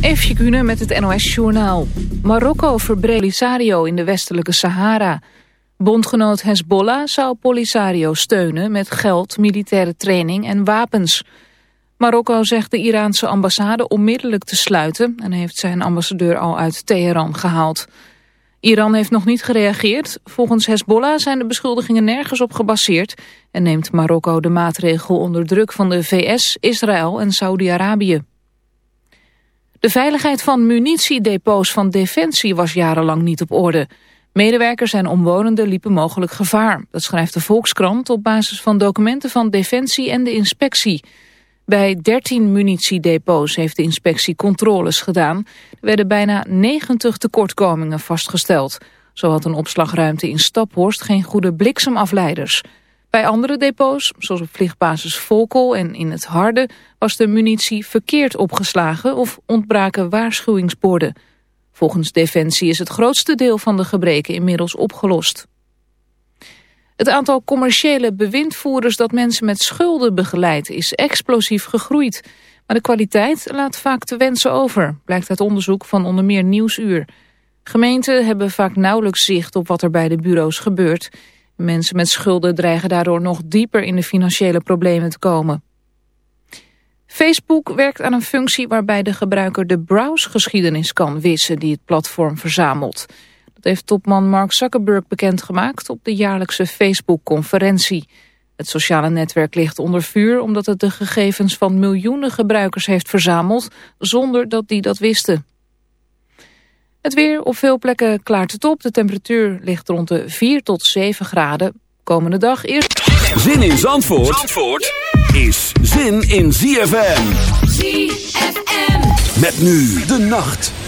Eefje Kune met het NOS-journaal. Marokko verbreedt Polisario in de westelijke Sahara. Bondgenoot Hezbollah zou Polisario steunen met geld, militaire training en wapens. Marokko zegt de Iraanse ambassade onmiddellijk te sluiten... en heeft zijn ambassadeur al uit Teheran gehaald. Iran heeft nog niet gereageerd. Volgens Hezbollah zijn de beschuldigingen nergens op gebaseerd... en neemt Marokko de maatregel onder druk van de VS, Israël en Saudi-Arabië. De veiligheid van munitiedepots van Defensie was jarenlang niet op orde. Medewerkers en omwonenden liepen mogelijk gevaar. Dat schrijft de Volkskrant op basis van documenten van Defensie en de inspectie. Bij 13 munitiedepots heeft de inspectie controles gedaan. Er werden bijna 90 tekortkomingen vastgesteld. Zo had een opslagruimte in Staphorst geen goede bliksemafleiders. Bij andere depots, zoals op vliegbasis Volkel en in het Harde... was de munitie verkeerd opgeslagen of ontbraken waarschuwingsborden. Volgens Defensie is het grootste deel van de gebreken inmiddels opgelost. Het aantal commerciële bewindvoerders dat mensen met schulden begeleidt... is explosief gegroeid. Maar de kwaliteit laat vaak te wensen over, blijkt uit onderzoek van onder meer Nieuwsuur. Gemeenten hebben vaak nauwelijks zicht op wat er bij de bureaus gebeurt... Mensen met schulden dreigen daardoor nog dieper in de financiële problemen te komen. Facebook werkt aan een functie waarbij de gebruiker de browsgeschiedenis kan wissen die het platform verzamelt. Dat heeft topman Mark Zuckerberg bekendgemaakt op de jaarlijkse Facebook-conferentie. Het sociale netwerk ligt onder vuur omdat het de gegevens van miljoenen gebruikers heeft verzameld zonder dat die dat wisten. Het weer op veel plekken klaart het op. De temperatuur ligt rond de 4 tot 7 graden. Komende dag eerst... Zin in Zandvoort, Zandvoort is zin in ZFM. ZFM. Met nu de nacht.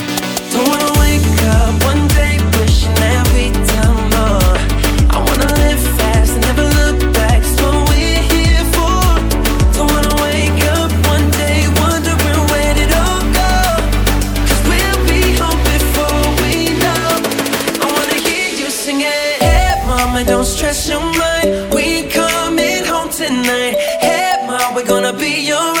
stress your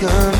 Come.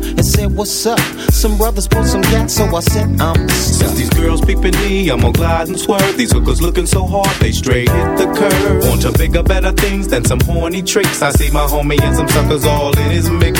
and said, what's up? Some brothers pulled some gas, so I said, I'm Since stuck. these girls peeping me, I'm gonna glide and swerve. These hookers looking so hard, they straight hit the curve. Want to bigger, better things than some horny tricks. I see my homie and some suckers all in his mix.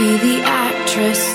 Be the actress